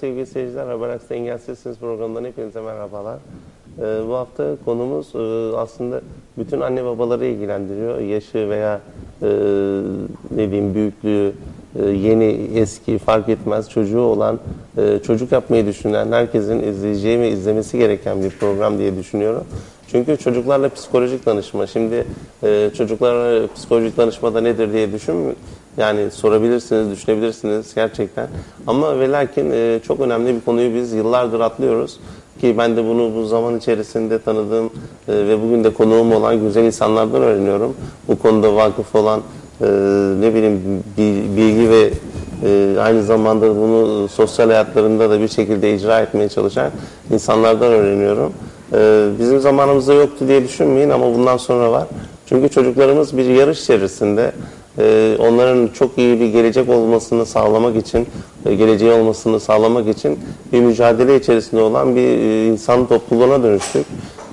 Sevgili seyirciler. Haber Aks'ta Engelsizsiniz programından hepinize merhabalar. Ee, bu hafta konumuz e, aslında bütün anne babaları ilgilendiriyor. Yaşı veya e, ne diyeyim büyüklüğü, e, yeni, eski fark etmez çocuğu olan, e, çocuk yapmayı düşünen herkesin izleyeceği ve izlemesi gereken bir program diye düşünüyorum. Çünkü çocuklarla psikolojik danışma. Şimdi e, çocuklarla psikolojik danışmada nedir diye düşün. Yani sorabilirsiniz, düşünebilirsiniz gerçekten. Ama ve lakin e, çok önemli bir konuyu biz yıllardır atlıyoruz. Ki ben de bunu bu zaman içerisinde tanıdığım e, ve bugün de konuğum olan güzel insanlardan öğreniyorum. Bu konuda vakıf olan e, ne bileyim bi- bilgi ve e, aynı zamanda bunu sosyal hayatlarında da bir şekilde icra etmeye çalışan insanlardan öğreniyorum. E, bizim zamanımızda yoktu diye düşünmeyin ama bundan sonra var. Çünkü çocuklarımız bir yarış içerisinde e, onların çok iyi bir gelecek olmasını sağlamak için, e, geleceği olmasını sağlamak için bir mücadele içerisinde olan bir e, insan topluluğuna dönüştük.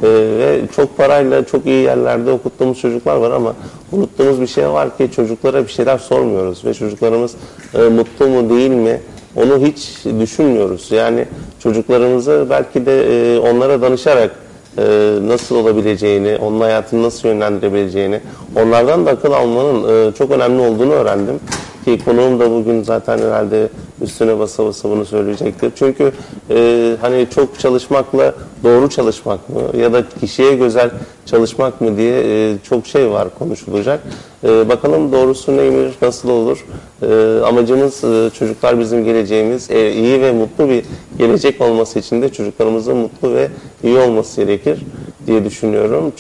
E, ve çok parayla çok iyi yerlerde okuttuğumuz çocuklar var ama unuttuğumuz bir şey var ki çocuklara bir şeyler sormuyoruz ve çocuklarımız e, mutlu mu değil mi onu hiç düşünmüyoruz. Yani çocuklarımızı belki de onlara danışarak e, nasıl olabileceğini, onun hayatını nasıl yönlendirebileceğini, onlardan da akıl almanın e, çok önemli olduğunu öğrendim. Ki konuğum da bugün zaten herhalde üstüne basa basa bunu söyleyecektir. Çünkü e, hani çok çalışmakla doğru çalışmak mı ya da kişiye güzel çalışmak mı diye e, çok şey var konuşulacak. E, bakalım doğrusu neymiş, nasıl olur? E, amacımız e, çocuklar bizim geleceğimiz. E, iyi ve mutlu bir gelecek olması için de çocuklarımızın mutlu ve iyi olması gerekir diye düşünüyorum.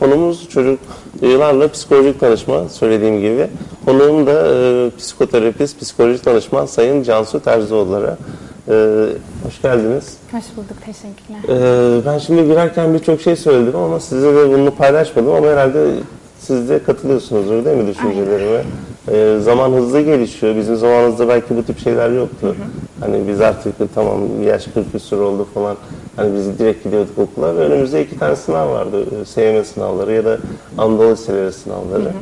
Konumuz çocuklarla psikolojik danışma söylediğim gibi. Konuğum da e, psikoterapist, psikolojik danışman Sayın Cansu Terzioğulları. E, hoş geldiniz. Hoş bulduk, teşekkürler. Ee, ben şimdi girerken birçok şey söyledim ama size de bunu paylaşmadım ama herhalde siz de katılıyorsunuzdur değil mi düşüncelerime? Ee, zaman hızlı gelişiyor. Bizim zamanımızda belki bu tip şeyler yoktu. Hani biz artık tamam yaş 40 küsur oldu falan. Hani biz direkt gidiyorduk okula ve önümüzde iki tane sınav vardı. SYM sınavları ya da Anadolu Liseleri sınavları.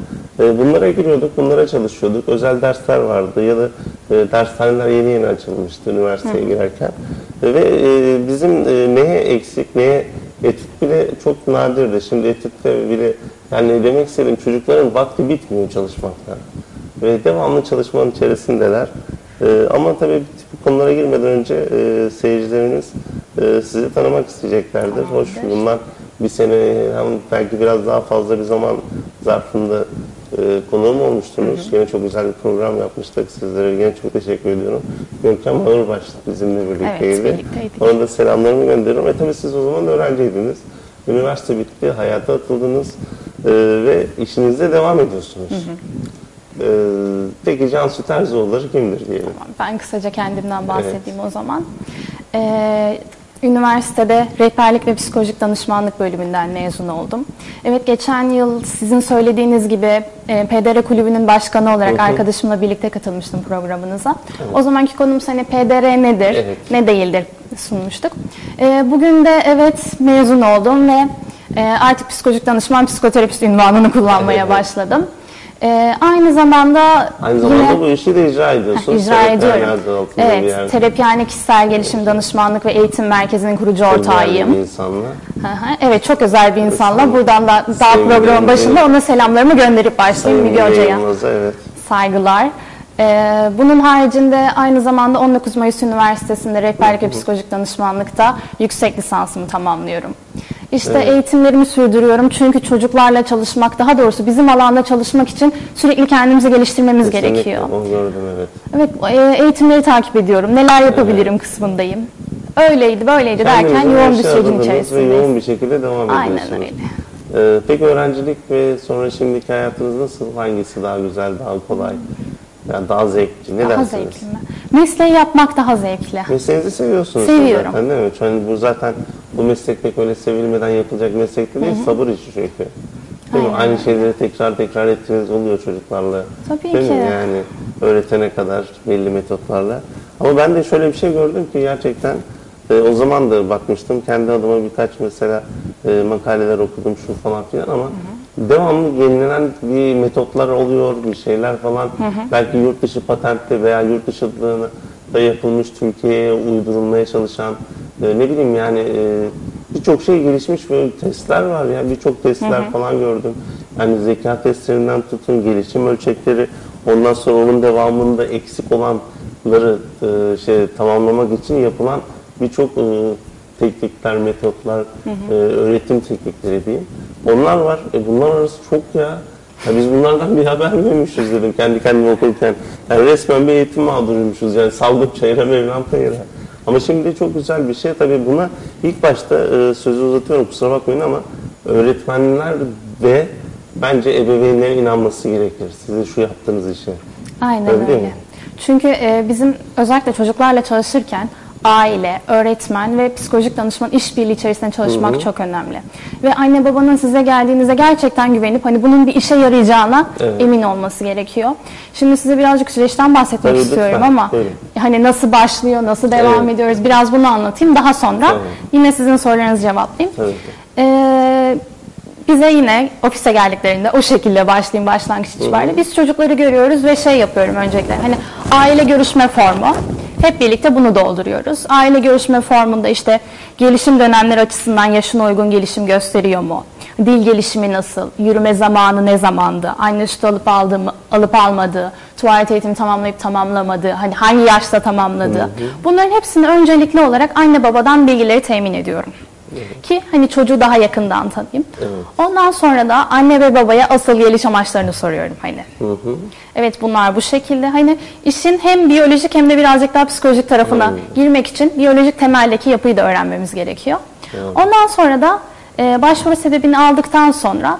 Ee, bunlara giriyorduk, bunlara çalışıyorduk. Özel dersler vardı ya da e, dershaneler yeni yeni açılmıştı üniversiteye girerken. E, Ve e, bizim neye eksik, neye etüt bile çok nadirdi. Şimdi etütte bile yani demek istediğim çocukların vakti bitmiyor çalışmaktan. Ve devamlı çalışmanın içerisindeler. E, ama tabii bu konulara girmeden önce e, seyircilerimiz e, sizi tanımak isteyeceklerdir. Hoş bunlar bir sene hem belki biraz daha fazla bir zaman zarfında e, konuğum olmuştunuz. Yine çok güzel bir program yapmıştık sizlere. Yine çok teşekkür ediyorum. Görkem Ağırbaş bizimle birlikteydi. birlikteydik. Ona da selamlarımı gönderiyorum. E tabii siz o zaman öğrenciydiniz. Üniversite bitti, hayata atıldınız e, ve işinizde devam ediyorsunuz. E, peki Cansu Terzioğulları kimdir diyelim? Ben kısaca kendimden bahsedeyim o zaman. Ee, üniversitede rehberlik ve psikolojik danışmanlık bölümünden mezun oldum. Evet geçen yıl sizin söylediğiniz gibi e, PDR kulübünün başkanı olarak Hı hı. arkadaşımla birlikte katılmıştım programınıza. O zamanki konumuz hani PDR nedir, Evet. ne değildir sunmuştuk. Ee, bugün de evet mezun oldum ve e, artık psikolojik danışman, psikoterapist ünvanını kullanmaya Evet. başladım. Ee, aynı zamanda Aynı zamanda yine- bu işi de icra ediyorsunuz. icra ediyorum. Evet. Terapiyane Kişisel Gelişim Danışmanlık ve Eğitim Merkezi'nin kurucu Çok ortağıyım. bir insanla. Hı hı, Evet, çok özel bir insanla. Buradan da daha programın başında ona selamlarımı gönderip başlayayım Müge Hoca'ya. Evet. Saygılar. Ee, bunun haricinde aynı zamanda 19 Mayıs Üniversitesi'nde rehberlik ve psikolojik danışmanlıkta yüksek lisansımı tamamlıyorum. İşte eğitimlerimi sürdürüyorum çünkü çocuklarla çalışmak, daha doğrusu bizim alanda çalışmak için sürekli kendimizi geliştirmemiz Kesinlikle, gerekiyor. Onu gördüm evet. Evet, e, eğitimleri takip ediyorum. Neler yapabilirim kısmındayım. Öyleydi, böyleydi derken Kendinize yoğun bir işe sürecin Ve içerisindeyiz. yoğun bir şekilde devam Aynen ediyorsunuz. öyle. Ee, peki öğrencilik ve sonra şimdiki hayatınız nasıl? Hangisi daha güzel, daha kolay? Yani daha zevkli? Ne Daha dersiniz? zevkli mi? Mesleği yapmak daha zevkli. Mesleğinizi seviyorsunuz Seviyorum. zaten değil mi? Çünkü bu zaten bu meslek pek öyle sevilmeden yapılacak meslek de değil, sabır işi çünkü. Değil mi? Aynı şeyleri tekrar tekrar ettiğiniz oluyor çocuklarla. Tabii değil ki. Mi? Yani öğretene kadar belli metotlarla. Ama ben de şöyle bir şey gördüm ki gerçekten e, o zaman da bakmıştım kendi adıma birkaç mesela e, makaleler okudum şu falan filan ama devamlı yenilenen bir metotlar oluyor, bir şeyler falan. Belki yurt dışı patentli veya yurt dışılığını da yapılmış Türkiye'ye uydurulmaya çalışan e, ne bileyim yani e, birçok şey gelişmiş böyle testler var ya birçok testler falan gördüm. Yani zeka testlerinden tutun gelişim ölçekleri ondan sonra onun devamında eksik olanları e, şey tamamlamak için yapılan birçok e, teknikler, metotlar, e, öğretim teknikleri diyeyim. Onlar var. E, bunlar arası çok ya. Ya biz bunlardan bir haber vermemişiz dedim kendi kendime okurken. Yani resmen bir eğitim mağduruymuşuz yani saldık çayıra Mevlam kayıra. Ama şimdi çok güzel bir şey. Tabii buna ilk başta e, sözü uzatıyorum kusura bakmayın ama öğretmenler ve bence ebeveynlerin inanması gerekir. Sizin şu yaptığınız işe. Aynen Öyle öyle. Çünkü e, bizim özellikle çocuklarla çalışırken aile, öğretmen ve psikolojik danışman işbirliği içerisinde çalışmak çok önemli. Ve anne babanın size geldiğinizde gerçekten güvenip hani bunun bir işe yarayacağına Evet. emin olması gerekiyor. Şimdi size birazcık süreçten bahsetmek Tabii, istiyorum lütfen. ama Buyurun. hani nasıl başlıyor, nasıl devam Evet. ediyoruz biraz bunu anlatayım. Daha sonra Tamam. yine sizin sorularınızı cevaplayayım. Tabii ki. Ee, bize yine ofise geldiklerinde o şekilde başlayayım başlangıç itibariyle. Biz çocukları görüyoruz ve şey yapıyorum öncelikle. Hani aile görüşme formu. Hep birlikte bunu dolduruyoruz. Aile görüşme formunda işte gelişim dönemleri açısından yaşına uygun gelişim gösteriyor mu? Dil gelişimi nasıl? Yürüme zamanı ne zamandı? Anne sütü alıp aldı mı, alıp almadığı, tuvalet eğitimi tamamlayıp tamamlamadığı, hani hangi yaşta tamamladığı. Bunların hepsini öncelikli olarak anne babadan bilgileri temin ediyorum. Ki hani çocuğu daha yakından tanıyayım. Ondan sonra da anne ve babaya asıl geliş amaçlarını soruyorum hani. Evet bunlar bu şekilde. Hani işin hem biyolojik hem de birazcık daha psikolojik tarafına girmek için biyolojik temeldeki yapıyı da öğrenmemiz gerekiyor. Ondan sonra da e, başvuru sebebini aldıktan sonra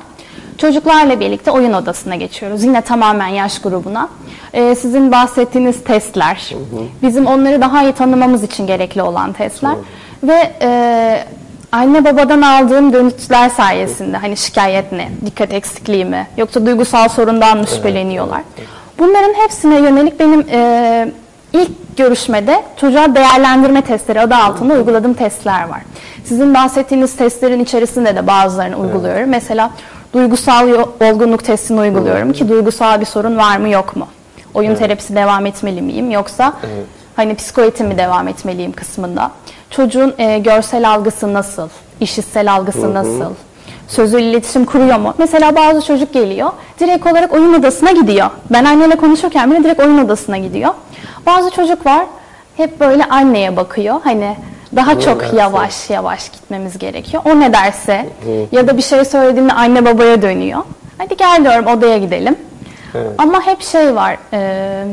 çocuklarla birlikte oyun odasına geçiyoruz. Yine tamamen yaş grubuna. E, sizin bahsettiğiniz testler, bizim onları daha iyi tanımamız için gerekli olan testler. Ve e, anne babadan aldığım dönütler sayesinde hani şikayet ne, dikkat eksikliği mi, yoksa duygusal sorundan mı şüpheleniyorlar. Bunların hepsine yönelik benim e, ilk görüşmede çocuğa değerlendirme testleri adı altında uyguladığım testler var. Sizin bahsettiğiniz testlerin içerisinde de bazılarını uyguluyorum. Mesela duygusal olgunluk testini uyguluyorum ki duygusal bir sorun var mı yok mu? Oyun terapisi devam etmeli miyim yoksa hani psikoeğitim mi devam etmeliyim kısmında. Çocuğun e, görsel algısı nasıl? işitsel algısı nasıl? Sözlü iletişim kuruyor mu? Mesela bazı çocuk geliyor, direkt olarak oyun odasına gidiyor. Ben anneyle konuşurken bile direkt oyun odasına gidiyor. Bazı çocuk var, hep böyle anneye bakıyor. Hani daha çok derse. yavaş yavaş gitmemiz gerekiyor. O ne derse ya da bir şey söylediğinde anne babaya dönüyor. Hadi gel diyorum odaya gidelim. Evet. Ama hep şey var, e,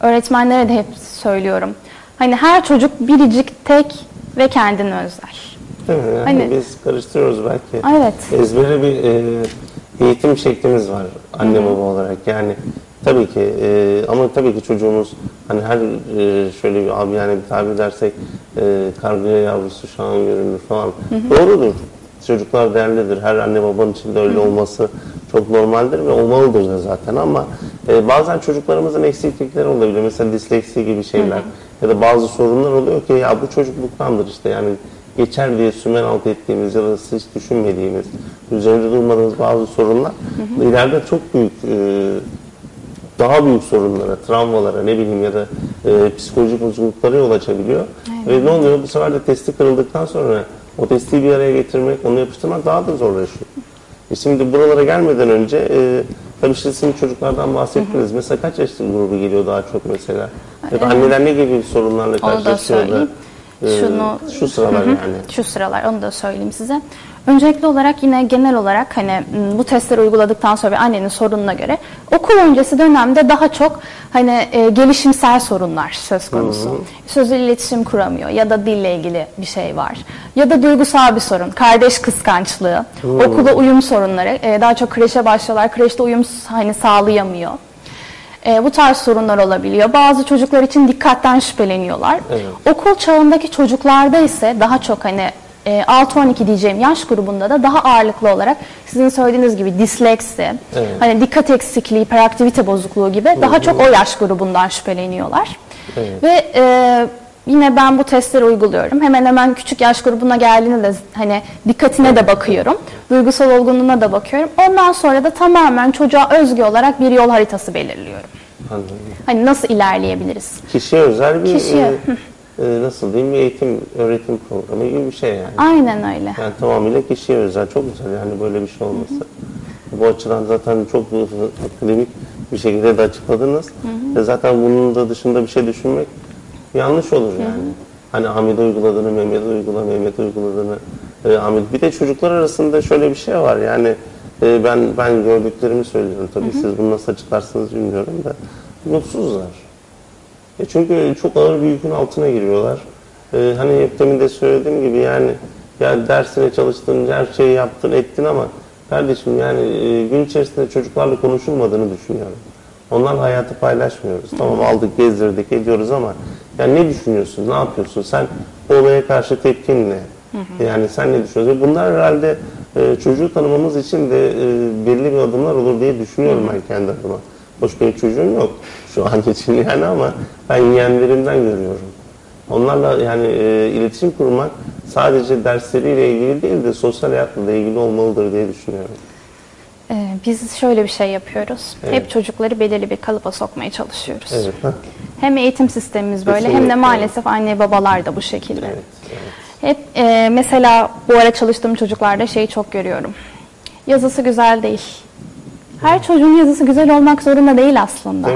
öğretmenlere de hep söylüyorum. Hani her çocuk biricik, tek ve kendine özel. Değil mi? Yani Hani- biz karıştırıyoruz belki. Evet. Ezbere bir e, eğitim şeklimiz var anne baba olarak. Yani tabii ki e, ama tabii ki çocuğumuz hani her e, şöyle bir abi yani bir tabir dersek e, kargıya yavrusu şu an görünür falan. Doğrudur. Çocuklar değerlidir. Her anne babanın içinde öyle olması çok normaldir ve olmalıdır da zaten ama e, bazen çocuklarımızın eksiklikleri olabiliyor. Mesela disleksi gibi şeyler ya da bazı sorunlar oluyor ki ya bu çocukluktandır işte yani geçer diye sümen alt ettiğimiz ya da hiç düşünmediğimiz, üzerinde durmadığımız bazı sorunlar ileride çok büyük e, daha büyük sorunlara, travmalara ne bileyim ya da e, psikolojik bozukluklara yol açabiliyor. Ve ne oluyor? Bu sefer de testi kırıldıktan sonra o testi bir araya getirmek, onu yapıştırmak daha da zorlaşıyor. E şimdi buralara gelmeden önce e, tabii işte sizin çocuklardan bahsettiniz. Mesela kaç yaş grubu geliyor daha çok mesela? Ya da anneler ne gibi sorunlarla Onu da karşılaşıyor da? söyleyeyim. e, Şunu- şu sıralar yani. Şu sıralar onu da söyleyeyim size. Öncelikli olarak yine genel olarak hani bu testleri uyguladıktan sonra ve annenin sorununa göre okul öncesi dönemde daha çok hani e, gelişimsel sorunlar söz konusu. Sözlü iletişim kuramıyor ya da dille ilgili bir şey var. Ya da duygusal bir sorun, kardeş kıskançlığı, okula uyum sorunları. E, daha çok kreşe başlıyorlar. Kreşte uyum hani sağlayamıyor. E, bu tarz sorunlar olabiliyor. Bazı çocuklar için dikkatten şüpheleniyorlar. Evet. Okul çağındaki çocuklarda ise daha çok hani e, 6-12 diyeceğim yaş grubunda da daha ağırlıklı olarak sizin söylediğiniz gibi disleksi, Evet. hani dikkat eksikliği, hiperaktivite bozukluğu gibi daha çok o yaş grubundan şüpheleniyorlar. Evet. Ve e, yine ben bu testleri uyguluyorum. Hemen hemen küçük yaş grubuna geldiğinde de hani dikkatine de bakıyorum. Duygusal olgunluğuna da bakıyorum. Ondan sonra da tamamen çocuğa özgü olarak bir yol haritası belirliyorum. Anladım. Hani nasıl ilerleyebiliriz? Kişiye özel bir Kişiye, e, e, nasıl diyeyim bir eğitim öğretim programı gibi bir şey yani. Aynen öyle. Yani tamamıyla kişiye özel. Çok güzel yani böyle bir şey olması. Bu açıdan zaten çok akademik bir şekilde de açıkladınız. E zaten bunun da dışında bir şey düşünmek yanlış olur yani. Hani Hamid uyguladığını, Mehmet uygula, Mehmet uyguladığını, e, Hamid. Bir de çocuklar arasında şöyle bir şey var yani e, ben ben gördüklerimi söylüyorum tabii siz bunu nasıl açıklarsınız bilmiyorum da mutsuzlar. E çünkü çok ağır bir yükün altına giriyorlar. E, hani hep demin de söylediğim gibi yani ya dersine çalıştın, her şeyi yaptın, ettin ama kardeşim yani e, gün içerisinde çocuklarla konuşulmadığını düşünüyorum. Onlarla hayatı paylaşmıyoruz. Tamam aldık, gezdirdik, ediyoruz ama yani ne düşünüyorsun, ne yapıyorsun? Sen bu olaya karşı tepkin ne? Yani sen ne düşünüyorsun? Bunlar herhalde e, çocuğu tanımamız için de e, belli bir adımlar olur diye düşünüyorum ben kendi adıma. Hoş benim çocuğum yok şu an için yani ama ben yeğenlerimden görüyorum. Onlarla yani e, iletişim kurmak sadece dersleriyle ilgili değil de sosyal hayatla da ilgili olmalıdır diye düşünüyorum. Ee, biz şöyle bir şey yapıyoruz. Evet. Hep çocukları belirli bir kalıba sokmaya çalışıyoruz. Evet. heh, Hem eğitim sistemimiz böyle hem Kesinlikle. de maalesef anne babalar da bu şekilde. Evet. evet. Hep e, mesela bu ara çalıştığım çocuklarda şeyi çok görüyorum. Yazısı güzel değil. Her çocuğun yazısı güzel olmak zorunda değil aslında. Mi?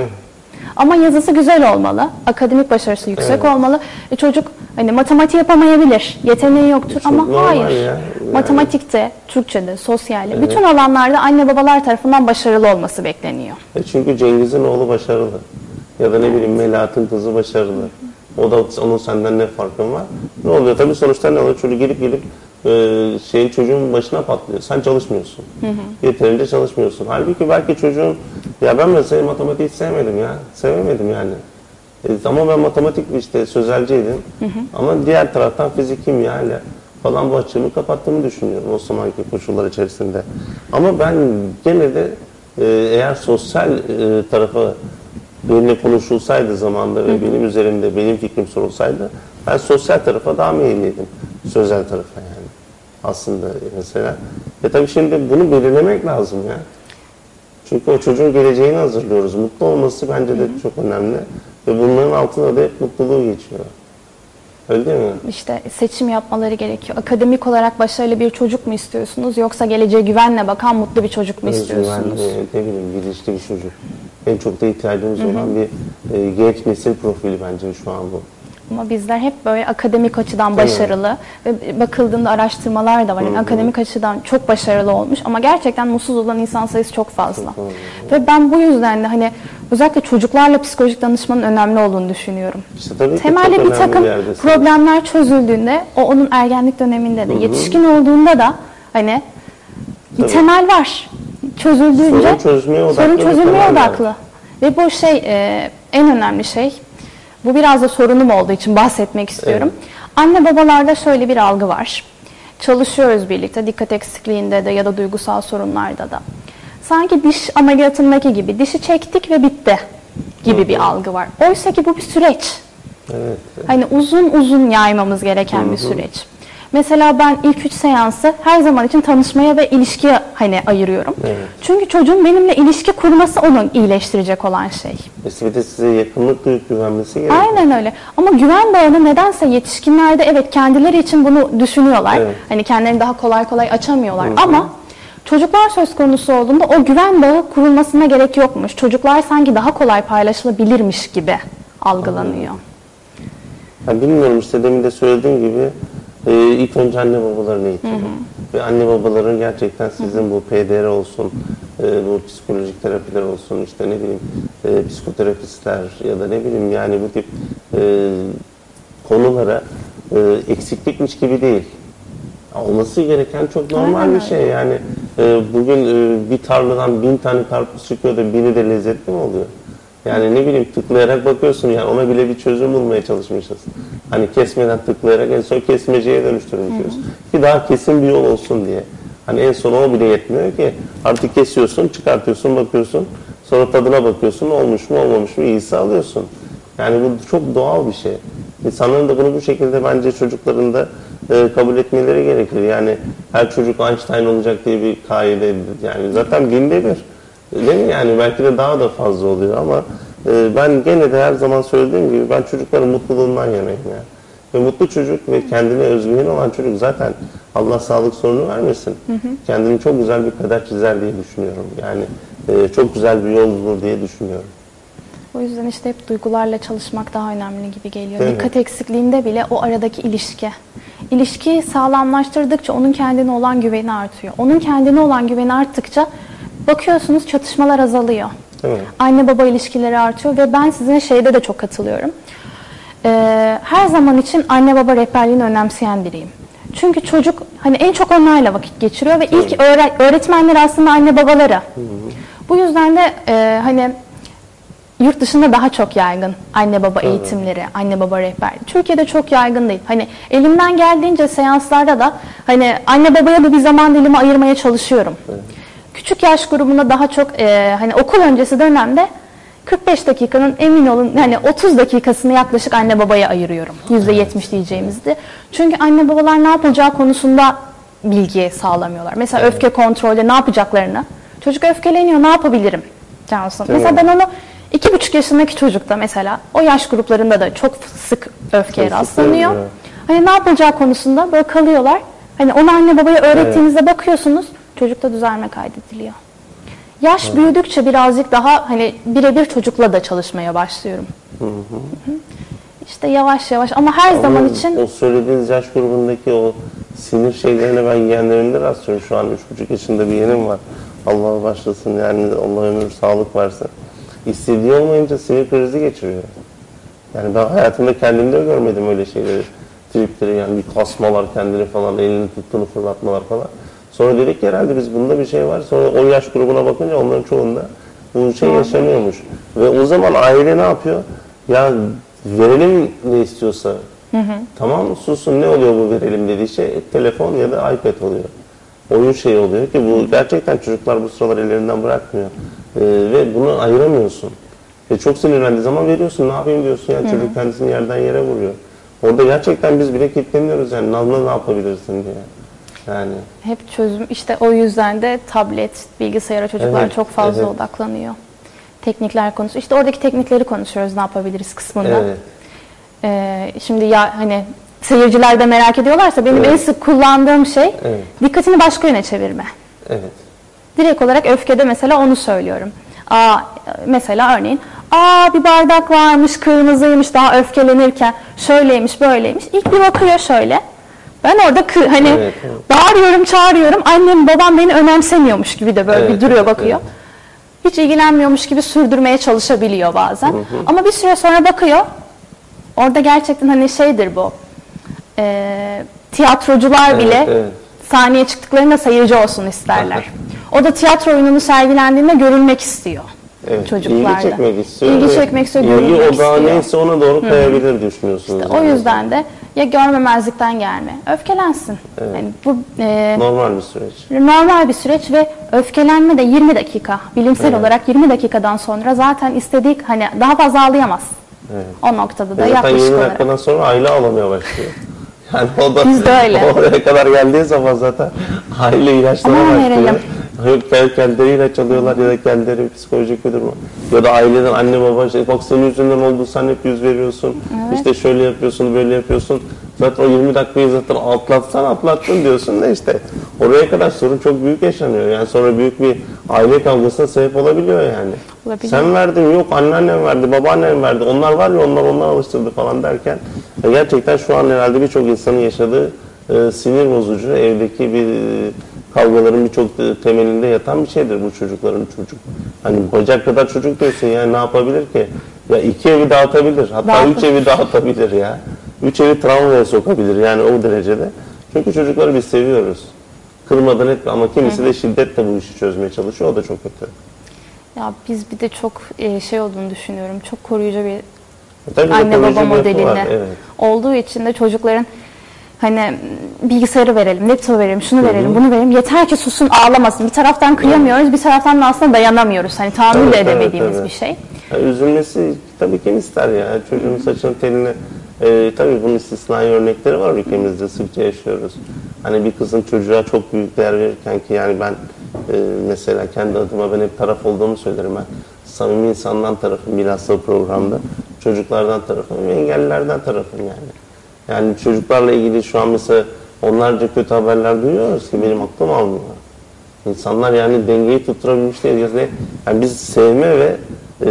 Ama yazısı güzel olmalı, akademik başarısı yüksek Evet. olmalı. E çocuk hani matematik yapamayabilir, yeteneği yoktur çok ama hayır. ya. Yani- Matematikte, Türkçede, sosyalde, bütün alanlarda anne babalar tarafından başarılı olması bekleniyor. E çünkü Cengiz'in oğlu başarılı. Ya da ne bileyim Melahat'ın kızı başarılı. O da onun senden ne farkın var? Ne oluyor? Tabii sonuçta ne oluyor? Çocuk gelip gelip e, şeyin çocuğun başına patlıyor. Sen çalışmıyorsun. Yeterince çalışmıyorsun. Halbuki belki çocuğun ya ben mesela matematiği hiç sevmedim ya. Sevemedim yani. E, ama ben matematik işte sözelciydim. Ama diğer taraftan fizik, kimya ile falan bu açığımı kapattığımı düşünüyorum o zamanki koşullar içerisinde. Ama ben gene de e, eğer sosyal e, tarafa benimle konuşulsaydı zamanda ve benim üzerimde benim fikrim sorulsaydı ben sosyal tarafa daha meyilliydim. Sözel tarafa yani. Aslında mesela. E tabii şimdi bunu belirlemek lazım ya. Çünkü o çocuğun geleceğini hazırlıyoruz. Mutlu olması bence de çok önemli. Ve bunların altında da hep mutluluğu geçiyor. Öyle değil mi? İşte seçim yapmaları gerekiyor. Akademik olarak başarılı bir çocuk mu istiyorsunuz yoksa geleceğe güvenle bakan mutlu bir çocuk mu istiyorsunuz? Özgüvenli, ne bileyim bilinçli bir çocuk. En çok da ihtiyacımız olan bir e, genç nesil profili bence şu an bu. Ama bizler hep böyle akademik açıdan başarılı ve bakıldığında araştırmalar da var. Yani akademik açıdan çok başarılı olmuş ama gerçekten mutsuz olan insan sayısı çok fazla. Ve ben bu yüzden de hani özellikle çocuklarla psikolojik danışmanın önemli olduğunu düşünüyorum. İşte tabii ki Temelde çok bir önemli takım problemler çözüldüğünde o onun ergenlik döneminde de yetişkin olduğunda da hani bir Tabii. temel var. Çözüldüğünce Sorun çözmeye odaklı sorun bir çözülmeye temel var. odaklı. Ve bu şey e, en önemli şey. Bu biraz da sorunum olduğu için bahsetmek istiyorum. Anne babalarda şöyle bir algı var. Çalışıyoruz birlikte dikkat eksikliğinde de ya da duygusal sorunlarda da. Sanki diş ameliyatındaki gibi dişi çektik ve bitti gibi bir algı var. Oysa ki bu bir süreç. Evet. Hani uzun uzun yaymamız gereken bir süreç. Mesela ben ilk üç seansı her zaman için tanışmaya ve ilişkiye hani ayırıyorum. Evet. Çünkü çocuğun benimle ilişki kurması onu iyileştirecek olan şey. Bir de size yakınlık duyup güvenmesi gerekiyor. Aynen öyle. Ama güven bağını nedense yetişkinlerde evet kendileri için bunu düşünüyorlar. Evet. Hani kendilerini daha kolay kolay açamıyorlar. Ama çocuklar söz konusu olduğunda o güven bağı kurulmasına gerek yokmuş. Çocuklar sanki daha kolay paylaşılabilirmiş gibi algılanıyor. Ya bilmiyorum işte demin de söylediğim gibi e, ilk önce anne babaların eğitimi. Ve anne babaların gerçekten sizin bu PDR olsun, e, bu psikolojik terapiler olsun, işte ne bileyim e, psikoterapistler ya da ne bileyim yani bu tip e, konulara e, eksiklikmiş gibi değil. Olması gereken çok normal Aynen bir şey yani. e, bugün e, bir tarladan bin tane karpuz çıkıyor da biri de lezzetli mi oluyor? Yani ne bileyim tıklayarak bakıyorsun yani ona bile bir çözüm bulmaya çalışmışız. Hani kesmeden tıklayarak en son kesmeceye dönüştürmüşüz. Ki daha kesin bir yol olsun diye. Hani en son o bile yetmiyor ki. Artık kesiyorsun, çıkartıyorsun, bakıyorsun. Sonra tadına bakıyorsun. Olmuş mu olmamış mı iyisi alıyorsun. Yani bu çok doğal bir şey. İnsanların da bunu bu şekilde bence çocukların da e, kabul etmeleri gerekir. Yani her çocuk Einstein olacak diye bir kaide yani zaten binde bir. Değil mi yani belki de daha da fazla oluyor ama e, ben gene de her zaman söylediğim gibi ben çocukların mutluluğundan yanayım ya. Ve mutlu çocuk ve kendine özgüveni olan çocuk zaten Allah sağlık sorunu vermesin. Kendini çok güzel bir kader çizer diye düşünüyorum. Yani e, çok güzel bir yol bulur diye düşünüyorum. O yüzden işte hep duygularla çalışmak daha önemli gibi geliyor. Değil mi? Dikkat eksikliğinde bile o aradaki ilişki. İlişkiyi sağlamlaştırdıkça onun kendine olan güveni artıyor. Onun kendine olan güveni arttıkça bakıyorsunuz çatışmalar azalıyor. Değil mi? Anne baba ilişkileri artıyor ve ben sizin şeyde de çok katılıyorum. Ee, her zaman için anne baba rehberliğini önemseyen biriyim. Çünkü çocuk hani en çok onlarla vakit geçiriyor ve ilk öğre- öğretmenler aslında anne babaları. Bu yüzden de e, hani yurt dışında daha çok yaygın anne baba eğitimleri, anne baba rehberliği. Türkiye'de çok yaygın değil. Hani elimden geldiğince seanslarda da hani anne babaya da bir zaman dilimi ayırmaya çalışıyorum. Küçük yaş grubunda daha çok e, hani okul öncesi dönemde 45 dakikanın emin olun hani 30 dakikasını yaklaşık anne babaya ayırıyorum. %70 diyeceğimizdi. Çünkü anne babalar ne yapacağı konusunda bilgi sağlamıyorlar. Mesela öfke kontrolde ne yapacaklarını. Çocuk öfkeleniyor ne yapabilirim? Cansu. Değil Mesela ben onu iki buçuk yaşındaki çocukta mesela o yaş gruplarında da çok sık öfkeye Çok sık rastlanıyor. oluyor. Hani ne yapacağı konusunda böyle kalıyorlar. Hani onu anne babaya öğrettiğinizde bakıyorsunuz çocukta düzelme kaydediliyor. Yaş büyüdükçe birazcık daha hani birebir çocukla da çalışmaya başlıyorum. Hı hı. İşte yavaş yavaş ama her zaman Ama için o söylediğiniz yaş grubundaki o sinir şeylerine ben yeğenlerimde rastlıyorum. Şu an üç buçuk yaşında bir yeğenim var. Allah başlasın yani Allah ömür sağlık versin. İstediği olmayınca sinir krizi geçiriyor. Yani ben hayatımda kendimde görmedim öyle şeyleri. Tripleri yani bir kasmalar kendini falan elini tuttuğunu fırlatmalar falan. Sonra dedik ki herhalde biz bunda bir şey var. Sonra o yaş grubuna bakınca onların çoğunda bu şey yaşanıyormuş. Ve o zaman aile ne yapıyor? Ya verelim ne istiyorsa. Tamam susun ne oluyor bu verelim dediği şey telefon ya da iPad oluyor. Oyun şeyi oluyor ki bu gerçekten çocuklar bu sıralar ellerinden bırakmıyor. Ee, ve bunu ayıramıyorsun. Ve çok sinirlendiği zaman veriyorsun ne yapayım diyorsun yani çocuk kendisini yerden yere vuruyor. Orada gerçekten biz bile kilitleniyoruz yani ne yapabilirsin diye. Yani hep çözüm işte o yüzden de tablet, bilgisayara çocuklar Evet, çok fazla evet. odaklanıyor. Teknikler konusu. İşte oradaki teknikleri konuşuyoruz ne yapabiliriz kısmında. evet. Ee, şimdi ya hani seyirciler de merak ediyorlarsa benim Evet. en sık kullandığım şey Evet. dikkatini başka yöne çevirme. Evet. Direkt olarak öfkede mesela onu söylüyorum. Aa, mesela örneğin aa bir bardak varmış kırmızıymış daha öfkelenirken şöyleymiş böyleymiş. İlk bir bakıyor şöyle. Ben orada kı- hani Evet, bağırıyorum çağırıyorum annem babam beni önemsemiyormuş gibi de böyle bir Evet, duruyor evet, bakıyor. evet. Hiç ilgilenmiyormuş gibi sürdürmeye çalışabiliyor bazen. Ama bir süre sonra bakıyor. Orada gerçekten hani şeydir bu. e, tiyatrocular Evet, bile evet. sahneye çıktıklarında seyirci olsun isterler. O da tiyatro oyununu sergilendiğinde görülmek istiyor. Evet, Çocuklarda. İlgi çekmek istiyor. İlgi çekmek istiyor, İlgi görülmek istiyor. neyse ona doğru kayabilir düşünüyorsunuz. O yani. yüzden de ya görmemezlikten gelme, öfkelensin. Yani bu e, Normal bir süreç. normal bir süreç ve öfkelenme de 20 dakika. Bilimsel Evet. olarak 20 dakikadan sonra zaten istedik hani daha fazla ağlayamaz. Evet. O noktada da Zaten yaklaşık 20 olarak. dakikadan sonra aile ağlamaya başlıyor. Yani o da Biz de öyle. oraya kadar geldiği zaman zaten aile ilaçlara Aman başlıyor. verelim. Yok kend- kendileri ilaç alıyorlar ya da kendileri psikolojik bir durum. Ya da aileden anne baba işte bak senin yüzünden oldu sen hep yüz veriyorsun. İşte şöyle yapıyorsun böyle yapıyorsun. Zaten o 20 dakikayı zaten atlatsan atlattın diyorsun da işte oraya kadar sorun çok büyük yaşanıyor. Yani sonra büyük bir aile kavgasına sebep olabiliyor yani. Olabiliyor. Sen verdin yok anneannem verdi babaannem verdi onlar var ya onlar onlar alıştırdı falan derken e, gerçekten şu an herhalde birçok insanın yaşadığı e, sinir bozucu evdeki bir e, kavgaların birçok e, temelinde yatan bir şeydir bu çocukların çocuk. Hani bacak kadar çocuk diyorsun yani ne yapabilir ki? Ya iki evi dağıtabilir hatta Dağıtır. üç evi dağıtabilir ya. Üç evi travmaya sokabilir yani o derecede. Çünkü çocukları biz seviyoruz. Kırmadan etme ama kimisi de şiddetle bu işi çözmeye çalışıyor o da çok kötü. Ya biz bir de çok e, şey olduğunu düşünüyorum. Çok koruyucu bir Tabii anne baba modelinde evet. olduğu için de çocukların hani bilgisayarı verelim, laptopu verelim, şunu verelim, bunu verelim. Yeter ki susun, ağlamasın. Bir taraftan kıyamıyoruz, bir taraftan da aslında dayanamıyoruz. Hani tahammül Evet, de evet, edemediğimiz evet. bir şey. Ya üzülmesi tabii kim ister ya. Çocuğun saçının teline e, tabii bunun istisnai örnekleri var ülkemizde sıkça yaşıyoruz. Hani bir kızın çocuğa çok büyük değer verirken ki yani ben e, mesela kendi adıma ben hep taraf olduğumu söylerim ben. samimi insandan tarafım bilhassa programda. Çocuklardan tarafım engellilerden tarafım yani. Yani çocuklarla ilgili şu an mesela onlarca kötü haberler duyuyoruz ki benim aklım almıyor. İnsanlar yani dengeyi tutturabilmiş değil. Yani yani biz sevme ve e,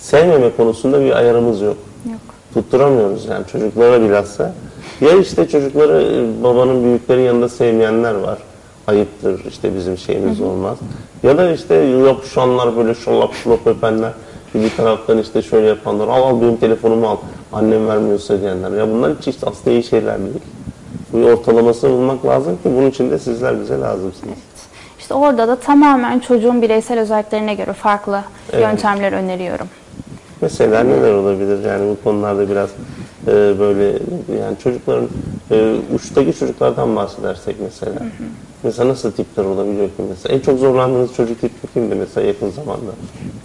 sevmeme konusunda bir ayarımız yok. Yok. Tutturamıyoruz yani çocuklara bilhassa. Ya işte çocukları e, babanın büyüklerin yanında sevmeyenler var. Ayıptır işte bizim şeyimiz olmaz. Ya da işte yapışanlar böyle şolap şolap öpenler. Bir taraftan işte şöyle yapanlar al al benim telefonumu al. Annem vermiyorsa diyenler. Ya bunlar hiç, hiç aslında iyi şeyler değil. Bu ortalamasını bulmak lazım ki bunun için de sizler bize lazımsınız. İşte orada da tamamen çocuğun bireysel özelliklerine göre farklı Evet. yöntemler öneriyorum. Mesela neler olabilir yani bu konularda biraz e, böyle yani çocukların e, uçtaki çocuklardan bahsedersek mesela. Mesela nasıl tipler olabiliyor ki mesela? En çok zorlandığınız çocuk tipi kimdi mesela yakın zamanda?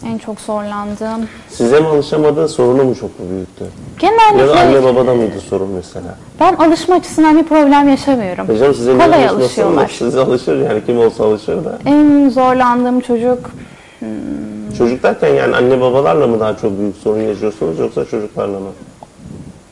En çok zorlandığım. Size mi alışamadı, sorunu mu çok mu büyüktü? Ya da Genellikle anne babada mıydı sorun mesela? ben alışma açısından bir problem yaşamıyorum. Hocam size Kolay alışıyorlar. Size alışır yani kim olsa alışır da. En zorlandığım çocuk Çocuk derken yani anne babalarla mı daha çok büyük sorun yaşıyorsunuz yoksa çocuklarla mı?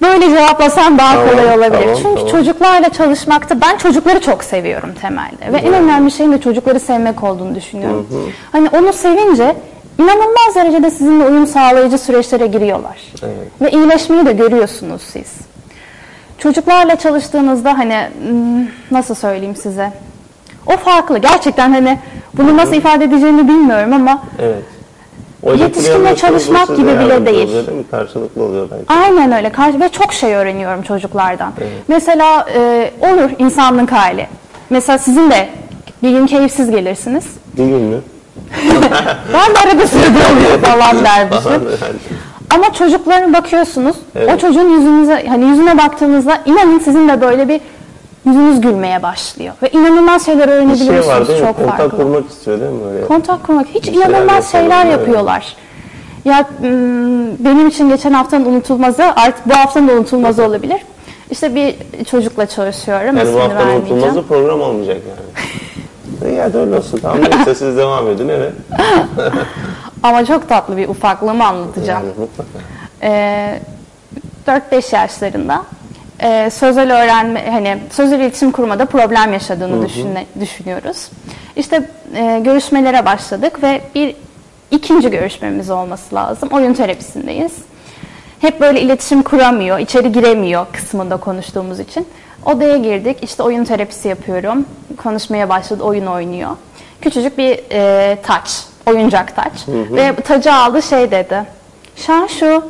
Böyle cevaplasam daha Tamam, kolay olabilir. tamam, Çünkü tamam. çocuklarla çalışmakta ben çocukları çok seviyorum temelde. Ve en önemli şeyin de çocukları sevmek olduğunu düşünüyorum. Hani onu sevince inanılmaz derecede sizinle uyum sağlayıcı süreçlere giriyorlar. Evet. Ve iyileşmeyi de görüyorsunuz siz. Çocuklarla çalıştığınızda hani hmm, nasıl söyleyeyim size? O farklı. Gerçekten hani bunu nasıl ifade edeceğimi bilmiyorum ama Evet. Yetişkinle çalışmak gibi bile değil. Oluyor, değil mi? Karşılıklı oluyor bence. Aynen öyle ve çok şey öğreniyorum çocuklardan. Evet. Mesela e, olur insanlık hali. Mesela sizin de bir gün keyifsiz gelirsiniz. Bir gün mü? Ben de arada sırada oluyor falan dermişim. Ama çocukların bakıyorsunuz. Evet. O çocuğun yüzünüze hani yüzüne baktığınızda inanın sizin de böyle bir yüzünüz gülmeye başlıyor. Ve inanılmaz şeyler Bir öğrenebiliyorsunuz. şey var değil mi? çok Kontak farklı. kurmak istiyor değil mi böyle? Kontak kurmak. Hiç Bir şeyler inanılmaz şeyler yapıyorlar. Ya mm, benim için geçen haftanın unutulmazı artık bu haftanın da unutulmazı olabilir. İşte bir çocukla çalışıyorum. Yani bu ismini hafta vermeyeceğim. unutulmazı program olmayacak yani. ya da öyle olsun. Tamam neyse siz devam edin evet. Ama çok tatlı bir ufaklığımı anlatacağım. Yani mutlaka. Ee, 4-5 yaşlarında e, sözel öğrenme hani sözel iletişim kurmada problem yaşadığını düşüne- düşünüyoruz. İşte e, görüşmelere başladık ve bir ikinci görüşmemiz olması lazım. Oyun terapisindeyiz. Hep böyle iletişim kuramıyor, içeri giremiyor kısmında konuştuğumuz için. Odaya girdik, işte oyun terapisi yapıyorum. Konuşmaya başladı, oyun oynuyor. Küçücük bir e, taç, oyuncak taç. Ve tacı aldı şey dedi. Şan şu,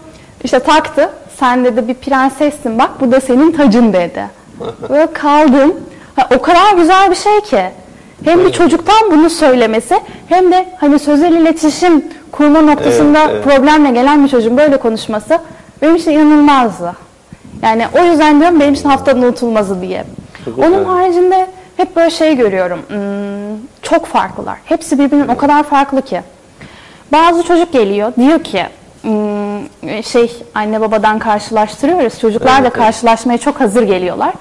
işte taktı. Sen dedi bir prensessin bak bu da senin tacın dedi. Böyle kaldım. Ha, o kadar güzel bir şey ki. Hem bir çocuktan bunu söylemesi hem de hani sözel iletişim kurma noktasında Evet, evet. problemle gelen bir çocuğun böyle konuşması benim için inanılmazdı. Yani o yüzden diyorum benim için haftanın unutulmazı diye. Onun haricinde hep böyle şey görüyorum. hmm, çok farklılar. Hepsi birbirinden o kadar farklı ki. Bazı çocuk geliyor diyor ki şey anne babadan karşılaştırıyoruz. Çocuklar da Evet, evet. karşılaşmaya çok hazır geliyorlar.